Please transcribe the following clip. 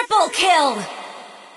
Triple kill!